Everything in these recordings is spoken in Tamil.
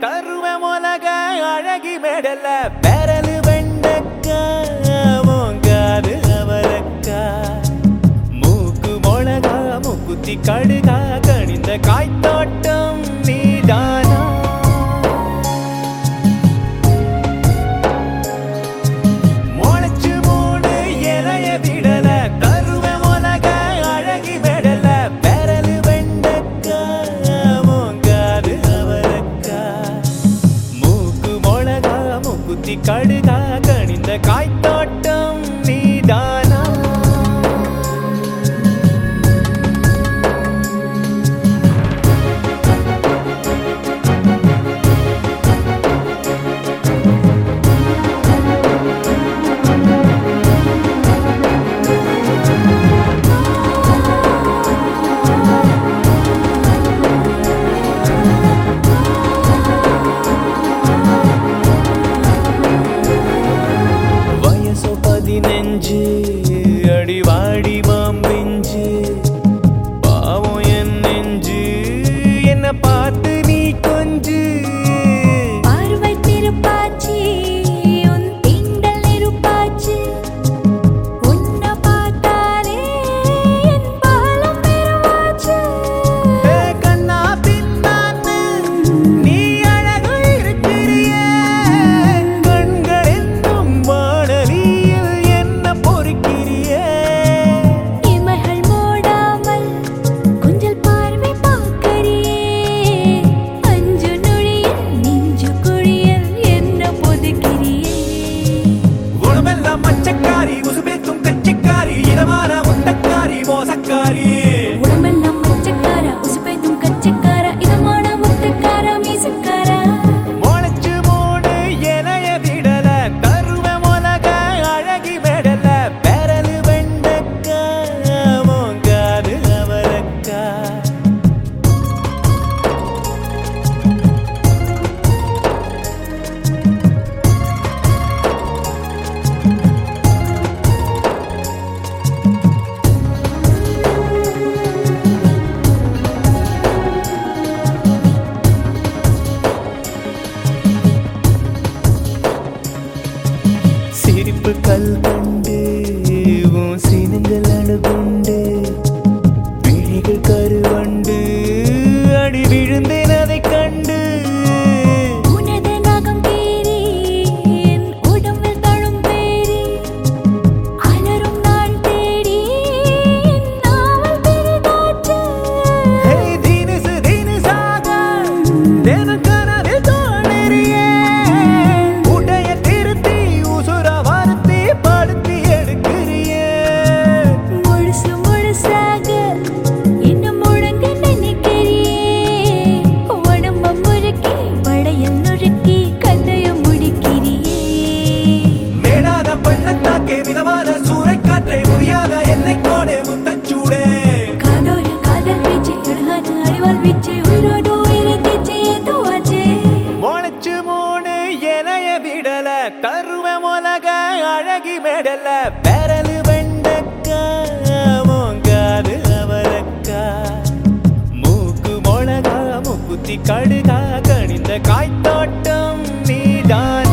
கருவ மிளக அழகி மேடல. பெரல் வெண்டக்கா காது அவரக்கா. மூக்கு மிளகா மூக்குத்தி கடுகா கணிந்த காய்த்தோட்டம் நீதான். கத்தி கடுகா கணிந்த காய் você. கருவ மொலக அழகி மேடல பெரலு வெண்டக்கா காது அவரக்கா. மூக்கு மொளகா மூக்குத்தி கடுகா கணிந்த காய்த்தோட்டம் நீதான்.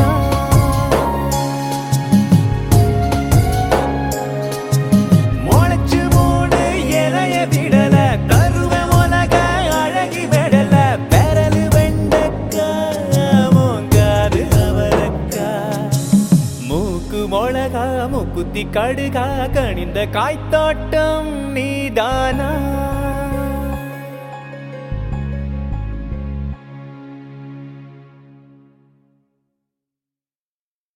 ஊத்தி கடுகா கணிந்த காய்த்தாட்டம் நீதானா?